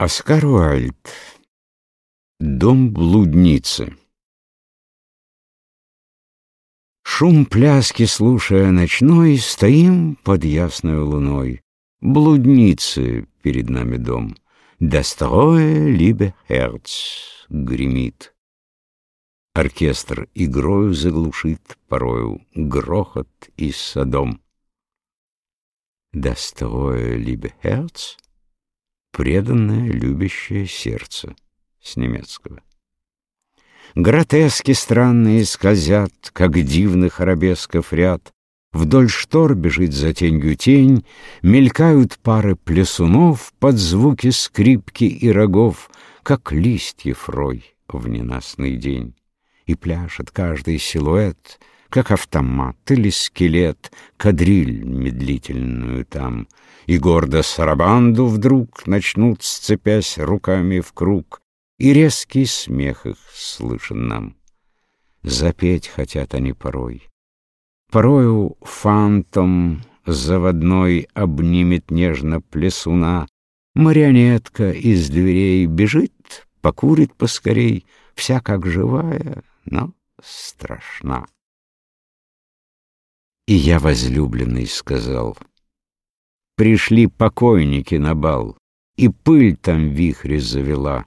Оскар Уальд. Дом блудницы. Шум пляски, слушая ночной, Стоим под ясной луной. Блудницы перед нами дом. «Дострое либе Herz» гремит. Оркестр игрою заглушит порою Грохот и садом. «Дострое либе Herz» преданное, любящее сердце с немецкого. Гротески странные скользят, как дивных арабесков ряд. Вдоль штор бежит за тенью тень, Мелькают пары плясунов Под звуки скрипки и рогов, Как листьев рой в ненастный день. И пляшет каждый силуэт, Как автомат или скелет, Кадриль медлительную там — и гордо сарабанду вдруг Начнут, сцепясь руками в круг, И резкий смех их слышен нам. Запеть хотят они порой. Порою фантом заводной Обнимет нежно плесуна, Марионетка из дверей бежит, Покурит поскорей, Вся как живая, но страшна. И я, возлюбленный, сказал — Пришли покойники на бал, И пыль там вихре завела.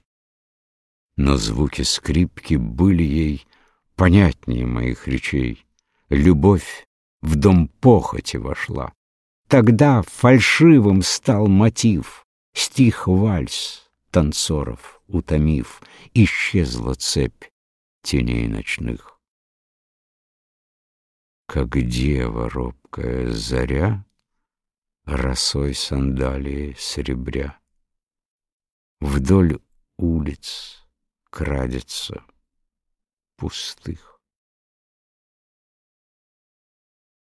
Но звуки скрипки были ей Понятнее моих речей. Любовь в дом похоти вошла. Тогда фальшивым стал мотив, Стих вальс танцоров утомив, Исчезла цепь теней ночных. Как дева робкая заря Росой сандалии серебря. Вдоль улиц крадется пустых.